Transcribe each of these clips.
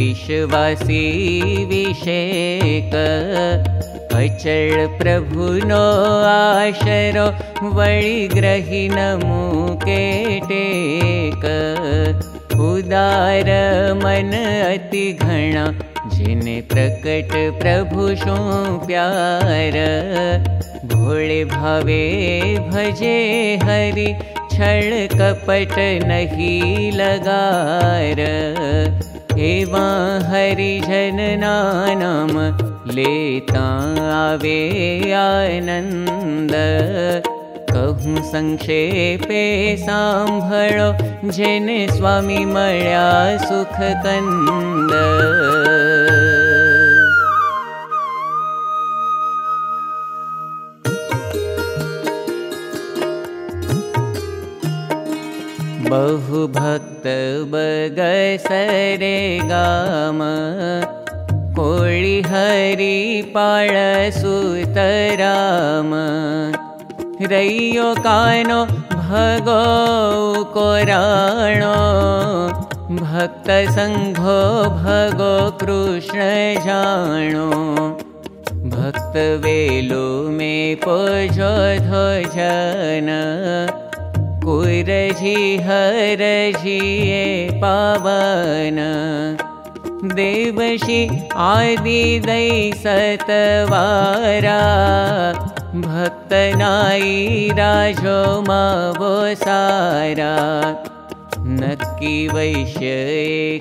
विश्वासी विषेक अचल प्रभुनो आशरो वळि ग्रहि मुके टेक उदार मन अति घणा जिने प्रकट प्रभु शो प्यार। भोले भावे भजे हरि छल कपट नहीं लगार एवा हरिजन नाम लेता आवे आनंद कहूँ संक्षेपे सांभळो जेने स्वामी मळ्या सुख बहु भक्त बगसरे गाम कोळि हरि पाळ सुतराम रैयो कानो भगो कोराणो। भक्त संघो भगो कृष्ण जाणो। भक्त वेलो में पोजो ध्वजन कुरजी हरजी पावन। देवशी आदि दै सतवारा। भक्त नाई राजो मावो सारा। नक्की वैश्य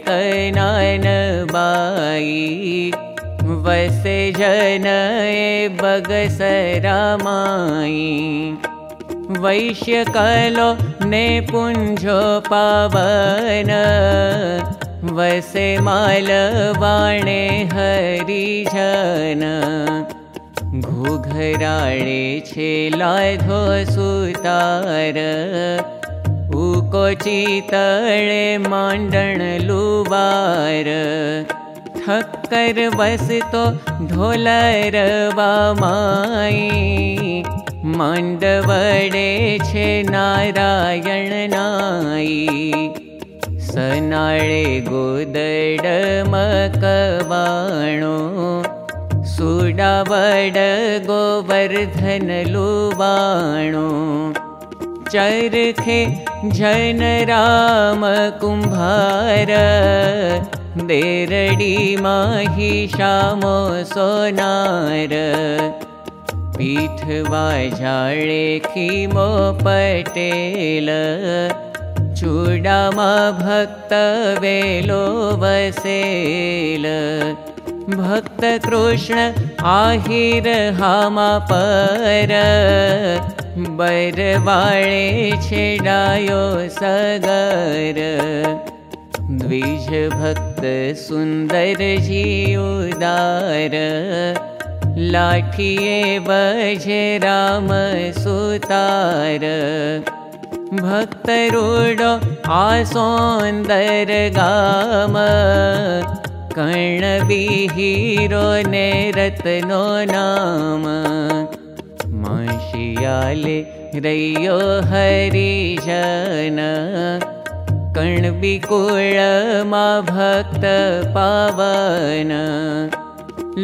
बाई। वसे जन बगसरा माई वैश्य कलो ने पुंजो पावन। वसे माल वाणे हरि जन छे लाधो सुतार। उको चितळे मांडण लुवार। ठक्कर बसतो ढोलर वामाई माण्डवडे छे नारायण नाई। सनाळे गोदड मकवाणो। सुडावड गोवर्धन लुवाणो। चरखे जन राम कुम्भार देरडी माही शामो सोनार पीठवा जाळे खीमो पटेल. चूडामा भक्त वेलो वसेल. भक्त कृष्ण आहिर हामा पर. बरवाळे छेडायो सगर. द्विज भक्त सुन्दर जी उदार लाठिए बजे राम सुतार। आसोन्दर गाम। हीरो ने रत्नो नाम। माशियाले रैयो हरि जन कर्ण मा भक्त पावन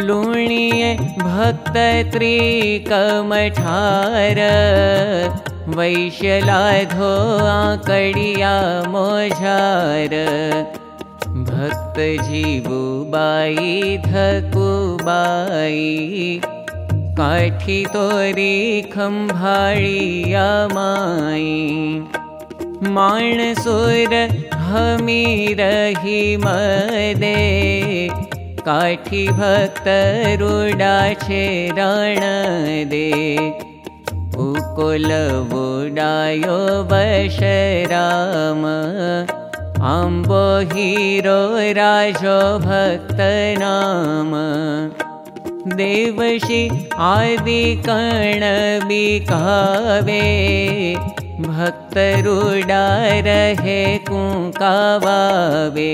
लुणिये भक्त त्रिकमठार वैश्यलाधो आकडिया मोझार। भक्त जीवुबाई धकुबाई काठी तोरी खम्भाळिया माई। माणसुर हमी रही मदे काठी भक्त रुडा छे रण दे। उकोल वुडायो बशराम आम्बो हीरो राजो भक्त नाम। देवशी आदि कर्ण बिकावे भक्त रुडा रहे कुकावावे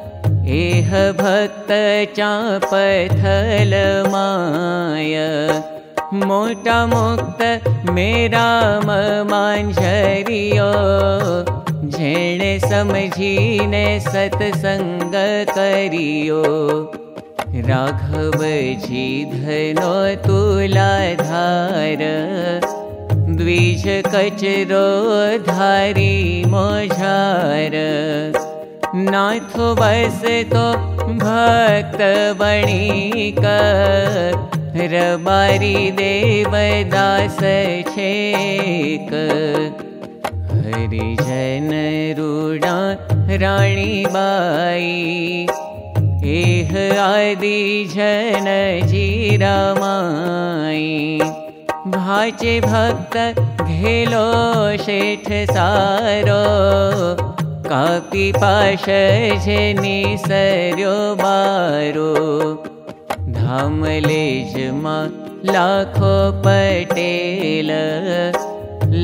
चापथल माय मोटा मुक्त मेरा झेणे समझीने जी धनो तुलाधार। द्विज कचरो धारी मोझार नाथो बस तो भक्त बणी कर रबारी देवदास छेक। हरिजन रूडा राणी बाई एह आदि जन जीरामाई भाचे भक्त घेलो शेठ सारो कापी पाश जेनी सर्यो बारो धामलेजमा लाखो पटेल।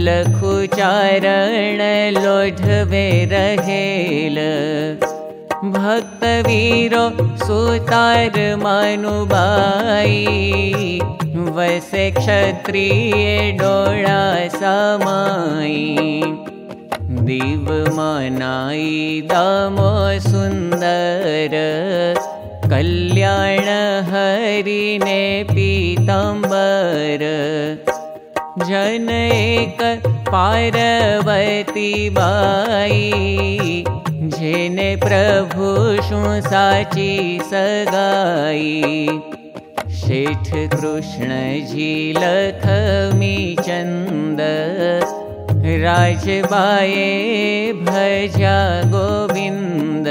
लखु चारण लोढवे रहेल। भक्त वीरो सुतार मानुबाई। वसे क्षत्रिय डोळा समाई दिव मनाई दामो सुन्दर कल्याण हरिने पीताम्बर। जन पार्वती बाई जेने प्रभु शु साची सगाई। शेठ कृष्ण जी लखमी चंद राजबाए भजा गोविंद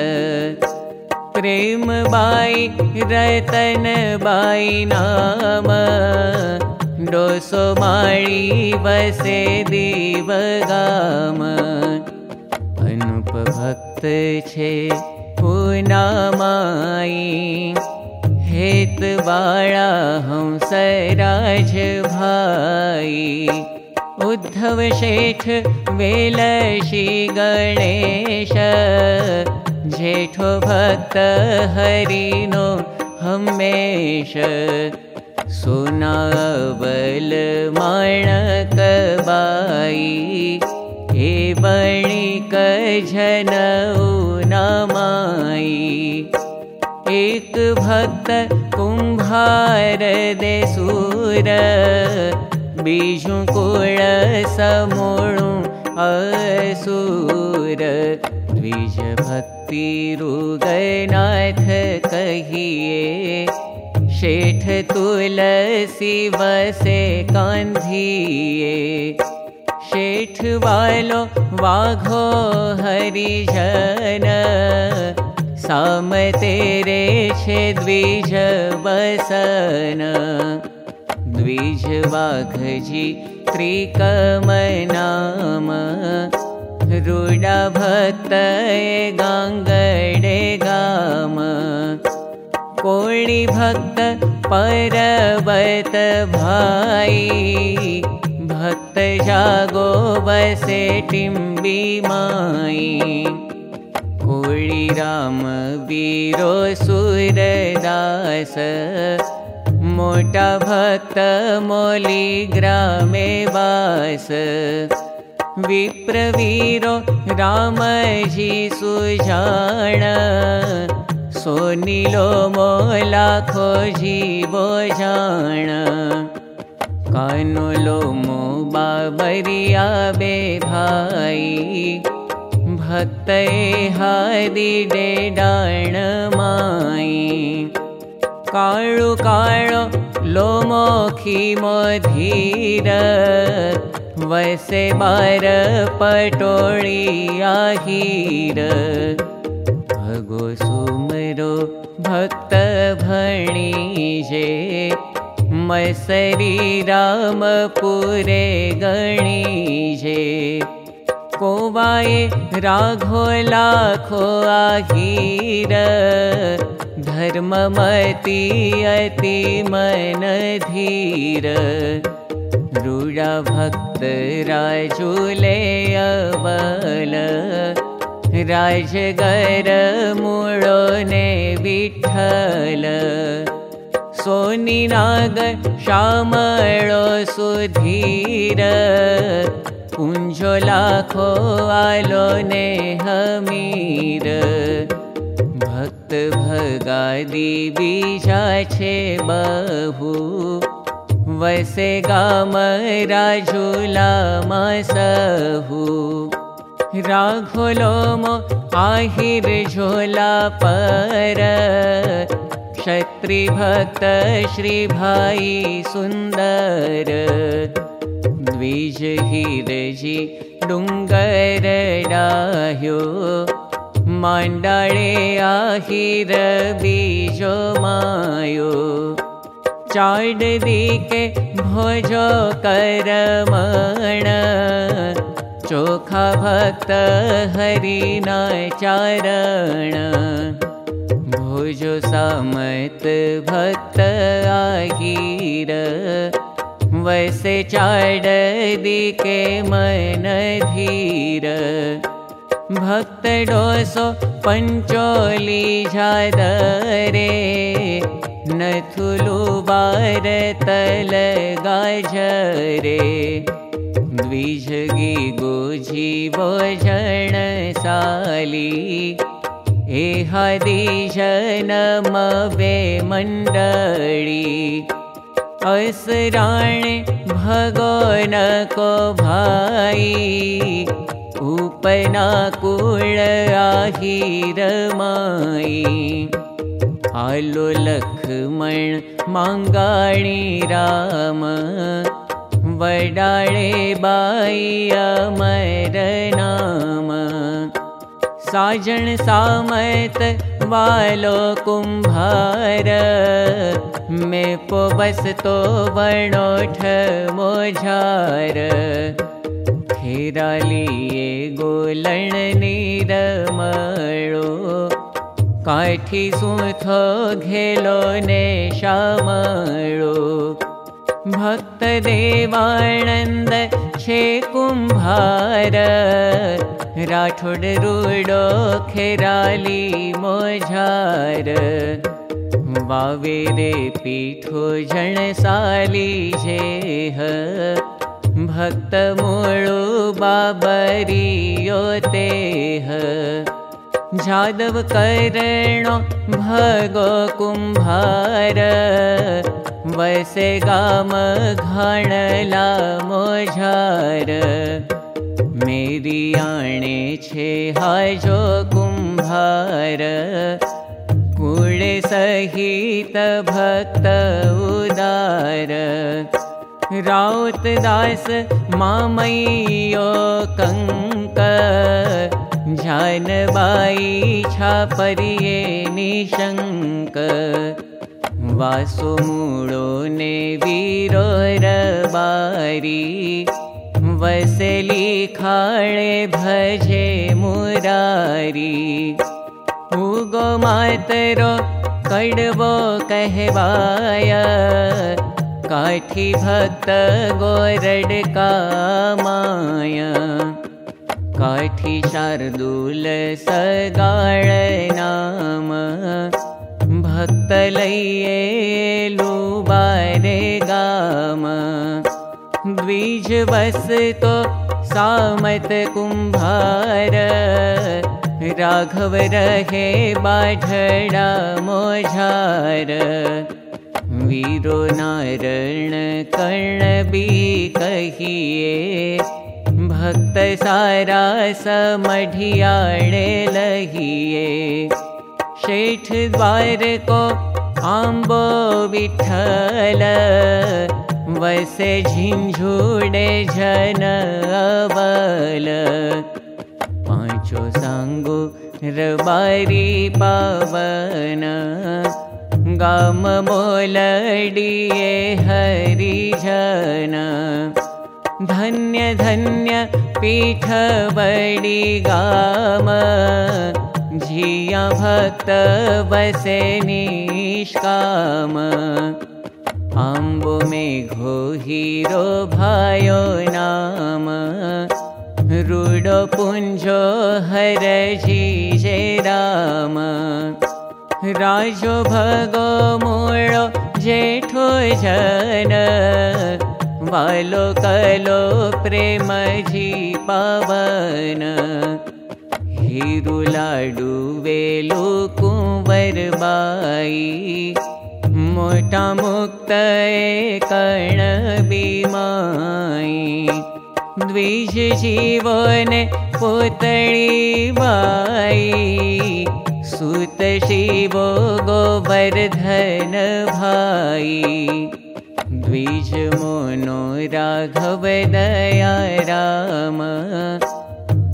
प्रेम बाई रतन बाई नाम। डोसो माळी बसे गाम। अनुप भक्त छे माई हेत बाळा हंसराज भाई उद्धव शेठ वेलशी गणेश। जेठो भक्त हरिनो हमेश। सुनावल माणक बाई हे बणिक जन नामाई। एक भक्त कुंभार दे सूर बीजू कुळ समूणु असुर द्विज भक्ति रुगनाथ कहिए शेठ तुलसी वसे कांधिए शेठ वालो वाघो हरिजन साम तेरे छे द्विज बसन द्विज वाघजी त्रिकम नाम रुडा गाङ्गडे गाम। कोळि भक्त परबत भाई। भक्त जागो बसे टिम्बी माई। कोळि राम वीरो सुरदास मोटा भक्त मोली ग्रामे वास। विप्रवीरो रामजी सुजाण। सोनीलो मोलाखो जीवो जाण। कानुलो मो बाबरिया बे भाई। भक्त हारी डे डाण माई काळु काळो लोमोखी मोधीर वैसे बार पटोळी आहीर। भगो सुमरो भक्त भणी जे मैसरी राम पुरे गणी जे को कुवाए राघो लाखो आहीर धर्ममती अति मन धीर भक्त राजुले अबल राजगर मुळो ने विठ्ठल। सोनी नाग श्यामळो सुधीर। कुञ्जो लाखो आलो ने हमीर भक्त भगादी बीजा वसे गाम राजुला मसहु राघोलो आहिर झोला पर। क्षत्रि भक्त श्री भाई सुन्दर। द्विज हिरजी डुङ्गर बीजो मायो भोजो करमण चोखा भक्त हरिना चारण भोजो समत भक्त आहिर। वैसे मन धीर भक्त डोसो पञ्चोली जादरे नथुलु बार तल गाजरे द्विजगी गोजी भोजन साली एहादी जनम बे मण्डळी असराणे भगोन को भाई उपना कुळ आहिर आलो लक्ष्मण मांगाणी राम। साजन सामत वालो कुंभार। में पो बस तो बनोठ मोझार फेरालिए गोलण नीरमळो काठी सुथो घेलो ने शामळो भक्त देवानन्द छे कुम्भार राठोड रूडो खेराली मोझार वावे रे पीठो जनसाली जेह भक्त मूळो बाबरियो तेह जादव करणो भगो कुम्भार वैसे गाम घणला मोझार मेरी आणे छे हाजो कुम्भार कुळे सहित भक्त उदार राउत दास मामैयो कंक जानबाई छापरिये निशंक। वासो मूळो ने वीरो रबारी वसली खाळे भजे मुरारी। उगो मातरो कड़वो कहवाय काठी भक्त गोरड का माया। काठी शार्दूल सगाळ नाम। भक्त लइये लुबारे गाम। द्विज तो सामत कुम्भार राघव रहे बाढ़ड़ा मोझार वीरो नारण सारा समढियाणे लहिए शेठ द्वार को आम्बो विठल वसे झिंझुडे जन सांगो रबारी पावन गाम मोलडिए हरिजन। धन्य धन्य पीठ बडी गाम। जिया भक्त बसे निष्काम। आम्बो में घो हीरो भायो नाम। रुडो पुंजो हर जी राम राजो भगो मोळो जेठो जन। वालो कलो प्रेम जी पावन। हीरु लाडू वेलु कुंवर बाई। मोटा मुक्त कर्ण बीमाई। द्विज जीवन पुतली बाई सुत शिवो गोवर्धन भाई। द्विज मोनो राघव दया राम।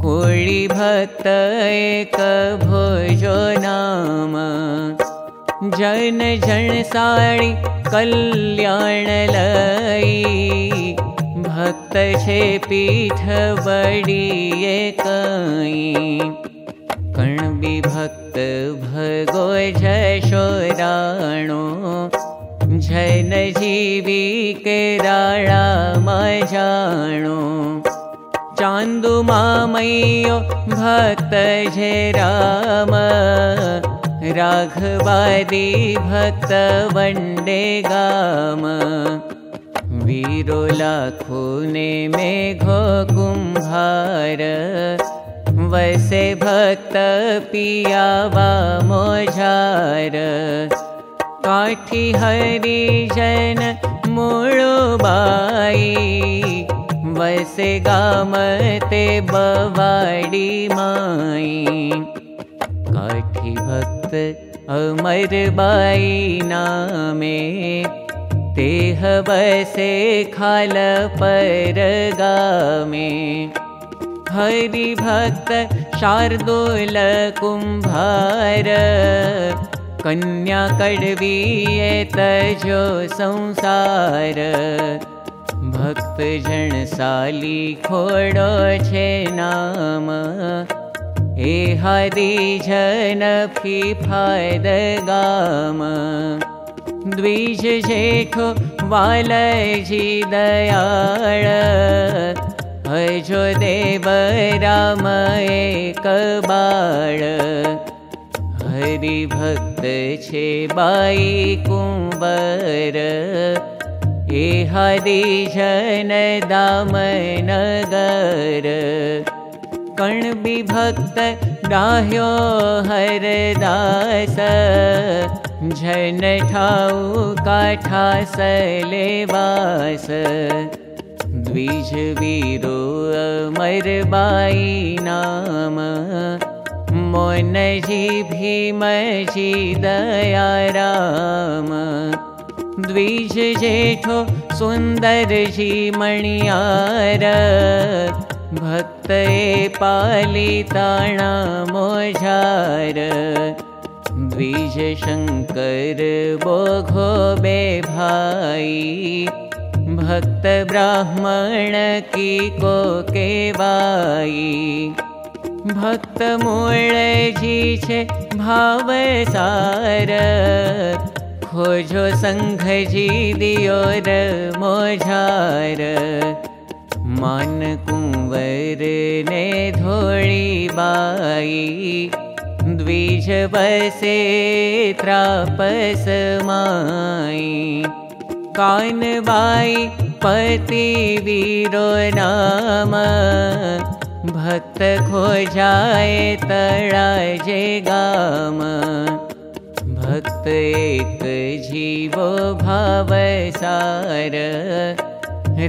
कोळी भक्त एक भोजो नाम। जन जन साड़ी कल्याण लई। भक्त छे पीठ बड़ी कई कण भी भक्त भगो जशोराणो जन जीवी के राणा मजाणो चांदु मामयो भक्त जे राम राघवादी भक्त ने मेघो कुंभार वसे भक्त पियावा मोझार। काठी हरि जन बाई। वसे गामते बवाडी माई। काठी भक्त अमर बाई नामे। तेह वसे खाल पर गामे हरि भक्त शार्दूल कुंभार कन्या कड़वी तजो संसार। भक्त साली खोड़ो छे नाम ए हरि जन फी फायद गाम। द्विज जेठो वालजी दयाळ हजो देव राम एक बाळ हरि बाई कुंवर। ए हरि जन दाम नगर। कण भी भक्त डाह्यो हर दास जन ठाऊ काठा सलेवास द्विज वीरो अमर बाई नाम। मोन राम। द्विज जेठो सुंदर जी मणियार। भक्त पाली ताणा मोझार द्विज शंकर बोघो बे भाई भक्त ब्राह्मण की को केवाई भक्त जी छे भाव सार खोजो संघ जी दियोर मोझार। मान कुंवर ने धोड़ी बाई। द्विज बसे त्रापस माई कान बाई पति वीरो नाम भक्त खो जाए तड़ाजे गाम। भक्त एक जीवो भाव सार।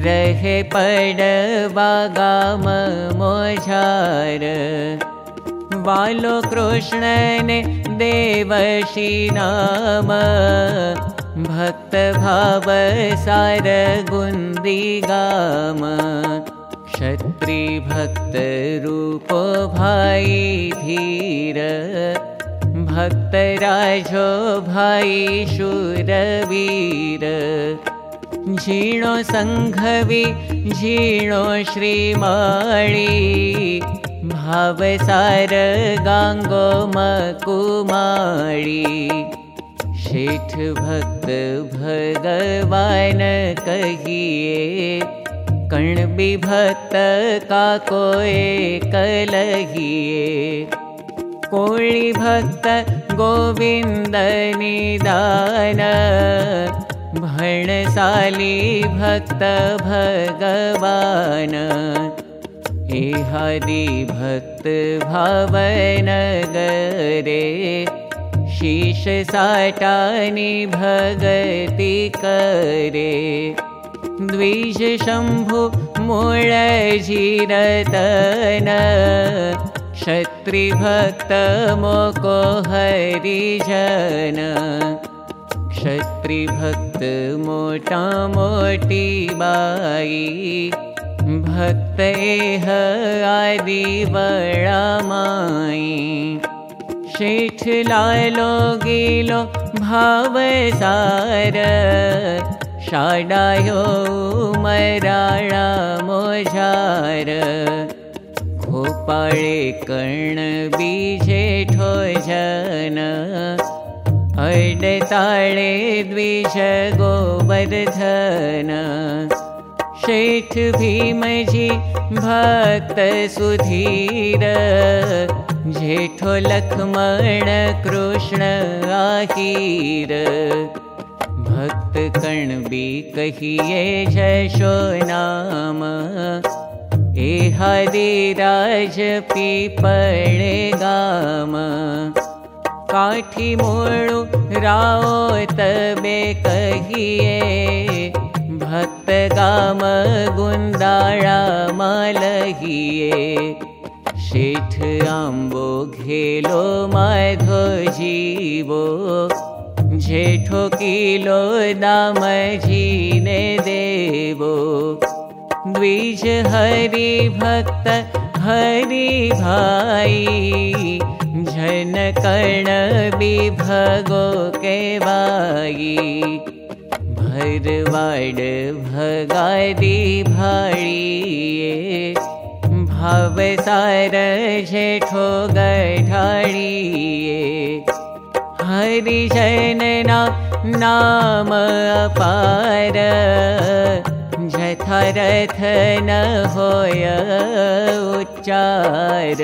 रहे पड़ बागाम मोझार। वालो कृष्ण ने देवशी नाम भक्त भाव सार गाम क्षत्री भक्त रूपो भाई धीर। भक्त राजो भाई शूरवीर। झीणो सङ्घवि झीणो श्रीमाळी। भावसार गाङ्गो मकुमाळी शेठ भक्त भगवान कहिए कण भक्त का कोए कलहिए। कोळी भक्त गोविंद निदान भणसाली भक्त भगवान। हरि भक्त भावन गरे शीश साटानि भगति करे। द्विष शम्भु मूळजिरतन क्षत्रिभक्त मोको हरिजन क्षत्रिभक्त मोटा मोटी बाई। भक्त आदि बळामाई शेठ लालो गिलो भाव सार शाडायो मराळा मोझार। खोपाळे कर्ण बीजे ठोजन अडताळे द्विष गोवर्धन। शेठ भीमजी भक्त सुधीर जेठो लक्ष्मण कृष्ण आहीर। भक्त कण्बी कहिए जशो नाम। ए हरिराज पीपळे गाम। काठी मोळु राओ तबे कहिए। भक्त गाम गुंदाळा मालहिए आंबो घेलो माधो जीवो जेठो किलो दाम जीने देवो। द्विज हरि भक्त हरि भाई जन कर्ण विभगो के वाई भरवाड भगादी भाड़िए भाव सार जेठो गठाड़िए हरिजनना नाम अपार। जथरथ न होय उच्चार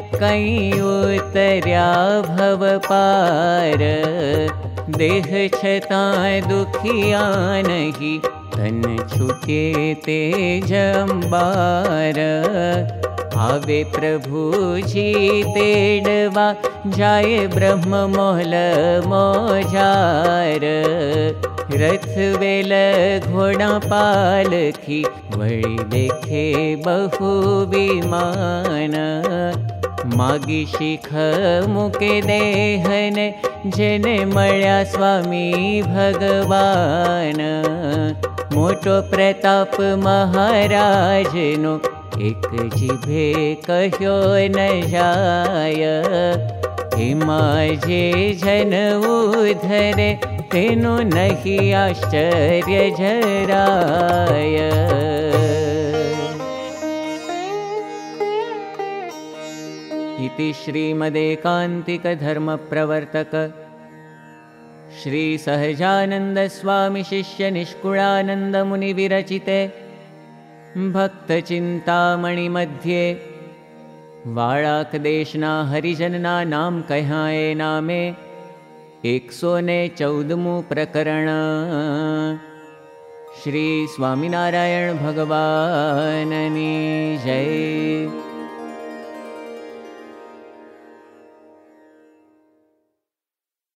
कई उतर्या भव पार देह छता दुखिया नहीं तन छुटे ते जम्बार आवे प्रभु जी तेडवा जाए ब्रह्म मोहल मोजार रथ वेल घोड़ा पालखी वही देखे बहु विमान मागी शिख मुके देहन जेने मळ्या स्वामी भगवान। मोटो प्रताप महाराजनो एक जिभे कह्यो न जाय। हिमाजे जन उधरे तेनो नहीं आश्चर्य इति श्रीमदेकान्तिकधर्मप्रवर्तक। श्रीसहजानन्दस्वामिशिष्यनिष्कुळानन्दमुनिविरचिते भक्तचिन्तामणिमध्ये वाळाकदेशना हरिजनना नाम कह्याये नामे एकसो ने चौदमु प्रकरण। श्री स्वामिनारायण भगवाननी जय